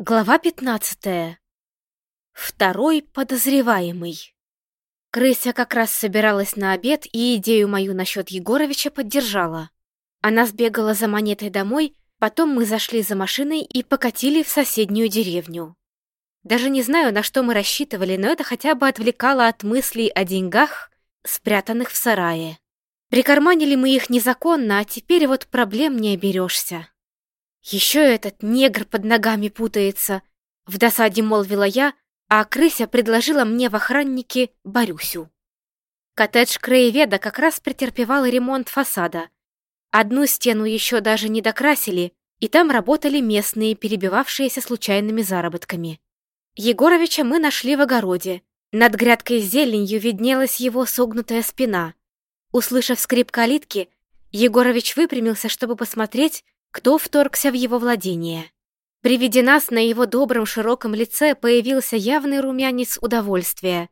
Глава 15. Второй подозреваемый. Крыся как раз собиралась на обед и идею мою насчет Егоровича поддержала. Она сбегала за монетой домой, потом мы зашли за машиной и покатили в соседнюю деревню. Даже не знаю, на что мы рассчитывали, но это хотя бы отвлекало от мыслей о деньгах, спрятанных в сарае. Прикарманили мы их незаконно, а теперь вот проблем не оберешься. Еще этот негр под ногами путается, в досаде молвила я, а крыся предложила мне в охраннике Борюсю. Коттедж краеведа как раз претерпевал ремонт фасада. Одну стену еще даже не докрасили, и там работали местные, перебивавшиеся случайными заработками. Егоровича мы нашли в огороде. Над грядкой с зеленью виднелась его согнутая спина. Услышав скрип калитки, Егорович выпрямился, чтобы посмотреть, кто вторгся в его владение. При виде нас на его добром широком лице появился явный румянец удовольствия.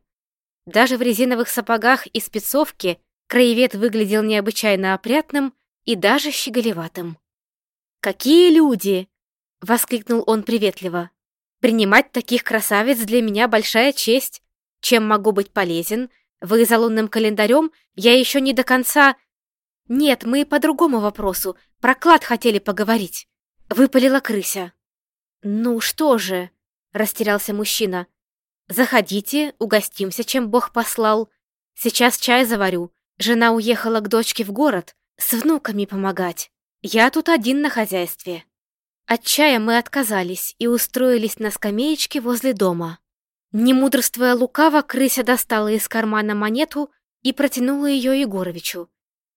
Даже в резиновых сапогах и спецовке краевед выглядел необычайно опрятным и даже щеголеватым. «Какие люди!» — воскликнул он приветливо. «Принимать таких красавиц для меня большая честь. Чем могу быть полезен? Вы за лунным календарем? Я еще не до конца...» «Нет, мы по другому вопросу. Про клад хотели поговорить». Выпалила крыся. «Ну что же?» — растерялся мужчина. «Заходите, угостимся, чем Бог послал. Сейчас чай заварю. Жена уехала к дочке в город с внуками помогать. Я тут один на хозяйстве». От чая мы отказались и устроились на скамеечке возле дома. Не мудрствуя лукаво, крыся достала из кармана монету и протянула ее Егоровичу.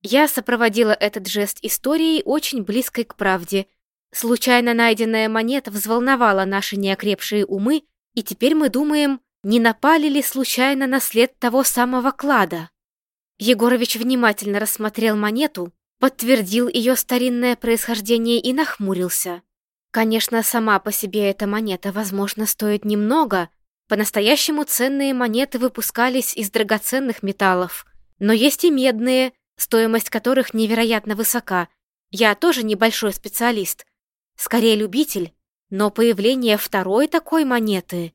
Я сопроводила этот жест историей очень близкой к правде. Случайно найденная монета взволновала наши неокрепшие умы, и теперь мы думаем, не напали ли случайно на след того самого клада. Егорович внимательно рассмотрел монету, подтвердил ее старинное происхождение и нахмурился. Конечно, сама по себе эта монета, возможно, стоит немного. По-настоящему ценные монеты выпускались из драгоценных металлов. Но есть и медные, стоимость которых невероятно высока. Я тоже небольшой специалист, скорее любитель, но появление второй такой монеты...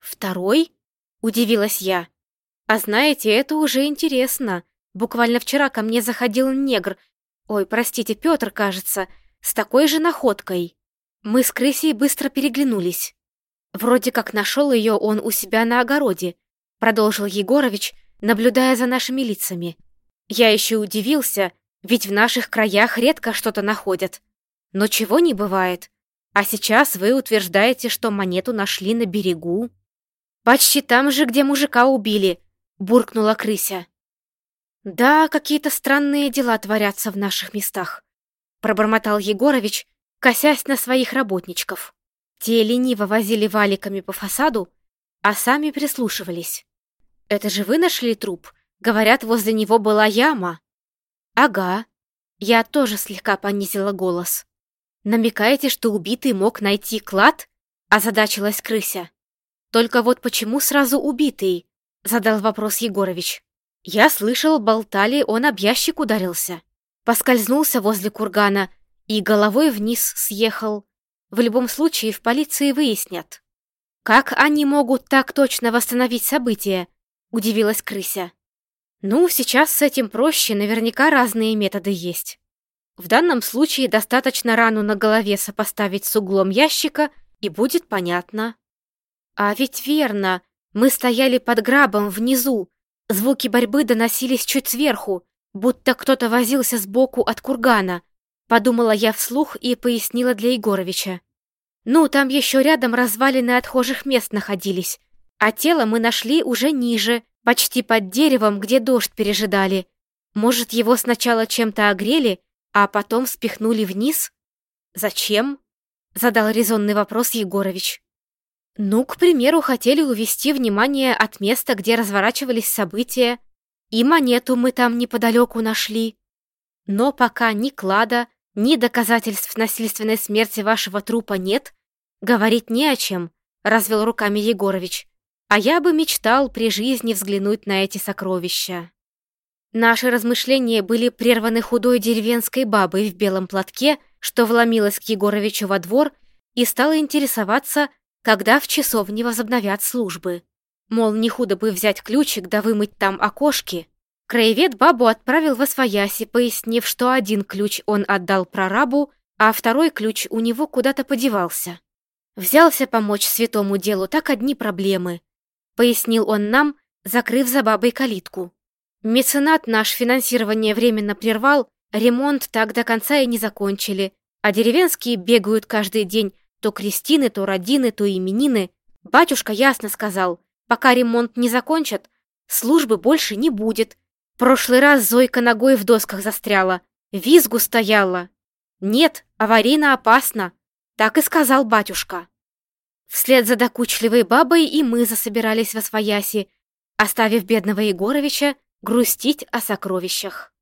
Второй? Удивилась я. А знаете, это уже интересно. Буквально вчера ко мне заходил негр, ой, простите, Петр, кажется, с такой же находкой. Мы с крысей быстро переглянулись. Вроде как нашел ее он у себя на огороде, продолжил Егорович, наблюдая за нашими лицами. Я еще удивился, ведь в наших краях редко что-то находят. Но чего не бывает. А сейчас вы утверждаете, что монету нашли на берегу. Почти там же, где мужика убили, буркнула крыся. Да, какие-то странные дела творятся в наших местах, пробормотал Егорович, косясь на своих работничков. Те лениво возили валиками по фасаду, а сами прислушивались. «Это же вы нашли труп?» Говорят, возле него была яма. Ага. Я тоже слегка понизила голос. Намекаете, что убитый мог найти клад? Озадачилась крыся. Только вот почему сразу убитый? Задал вопрос Егорович. Я слышал, болтали, он об ящик ударился. Поскользнулся возле кургана и головой вниз съехал. В любом случае в полиции выяснят. Как они могут так точно восстановить события? Удивилась крыся. Ну, сейчас с этим проще, наверняка разные методы есть. В данном случае достаточно рану на голове сопоставить с углом ящика, и будет понятно. А ведь верно, мы стояли под грабом внизу, звуки борьбы доносились чуть сверху, будто кто-то возился сбоку от кургана, подумала я вслух и пояснила для Егоровича. Ну, там еще рядом развалины отхожих мест находились, а тело мы нашли уже ниже, почти под деревом, где дождь пережидали. Может, его сначала чем-то огрели, а потом спихнули вниз? Зачем? Задал резонный вопрос Егорович. Ну, к примеру, хотели увести внимание от места, где разворачивались события, и монету мы там неподалеку нашли. Но пока ни клада, ни доказательств насильственной смерти вашего трупа нет, говорить не о чем, развел руками Егорович. А я бы мечтал при жизни взглянуть на эти сокровища. Наши размышления были прерваны худой деревенской бабой в белом платке, что вломилась к Егоровичу во двор и стала интересоваться, когда в часовне возобновят службы. Мол, не худо бы взять ключик да вымыть там окошки. Краевед бабу отправил во свояси, пояснив, что один ключ он отдал прорабу, а второй ключ у него куда-то подевался. Взялся помочь святому делу, так одни проблемы, пояснил он нам, закрыв за бабой калитку. Меценат наш финансирование временно прервал, ремонт так до конца и не закончили, а деревенские бегают каждый день, то крестины, то родины, то именины. Батюшка ясно сказал, пока ремонт не закончат, службы больше не будет. Прошлый раз Зойка ногой в досках застряла, визгу стояла. Нет, аварийно опасно, так и сказал батюшка. Вслед за докучливой бабой и мы засобирались во свояси, оставив бедного Егоровича грустить о сокровищах.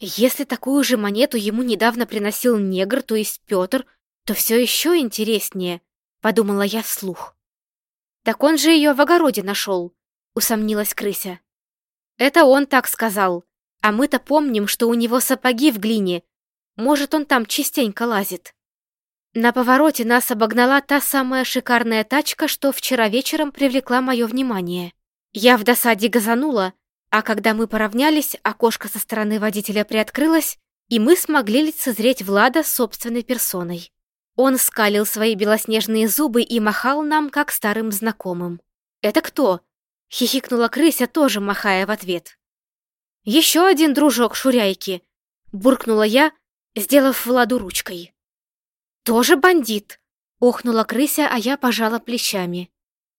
Если такую же монету ему недавно приносил негр, то есть Петр, то все еще интереснее, подумала я вслух. Так он же ее в огороде нашел, усомнилась крыся. Это он так сказал, а мы-то помним, что у него сапоги в глине. Может, он там частенько лазит. На повороте нас обогнала та самая шикарная тачка, что вчера вечером привлекла мое внимание. Я в досаде газанула, а когда мы поравнялись, окошко со стороны водителя приоткрылось, и мы смогли лицезреть Влада собственной персоной. Он скалил свои белоснежные зубы и махал нам, как старым знакомым. «Это кто?» — хихикнула крыся, тоже махая в ответ. «Еще один дружок Шуряйки!» — буркнула я, сделав Владу ручкой. «Тоже бандит!» — охнула крыся, а я пожала плечами.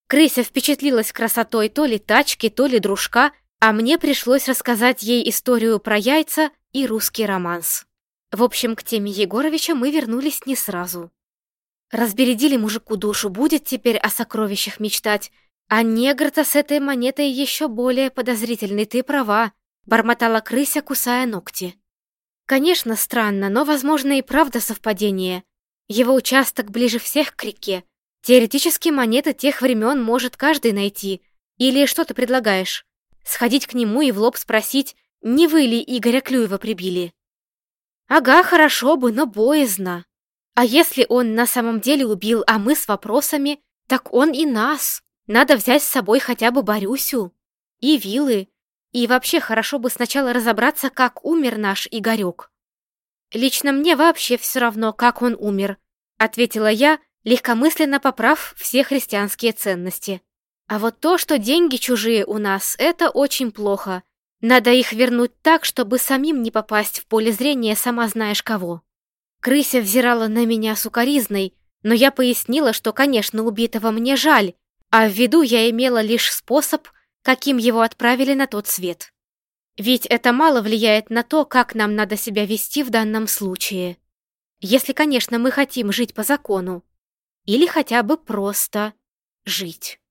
Крыся впечатлилась красотой то ли тачки, то ли дружка, а мне пришлось рассказать ей историю про яйца и русский романс. В общем, к теме Егоровича мы вернулись не сразу. Разбередили мужику душу, будет теперь о сокровищах мечтать, а негр-то с этой монетой еще более подозрительный, ты права, бормотала крыся, кусая ногти. Конечно, странно, но, возможно, и правда совпадение. Его участок ближе всех к реке. Теоретически монеты тех времен может каждый найти. Или что ты предлагаешь? Сходить к нему и в лоб спросить, не вы ли Игоря Клюева прибили? Ага, хорошо бы, но боязно. А если он на самом деле убил, а мы с вопросами, так он и нас. Надо взять с собой хотя бы Борюсю. И вилы. И вообще хорошо бы сначала разобраться, как умер наш Игорек. «Лично мне вообще все равно, как он умер», — ответила я, легкомысленно поправ все христианские ценности. «А вот то, что деньги чужие у нас, это очень плохо. Надо их вернуть так, чтобы самим не попасть в поле зрения сама знаешь кого». Крыся взирала на меня сукоризной, но я пояснила, что, конечно, убитого мне жаль, а в виду я имела лишь способ, каким его отправили на тот свет. Ведь это мало влияет на то, как нам надо себя вести в данном случае. Если, конечно, мы хотим жить по закону. Или хотя бы просто жить.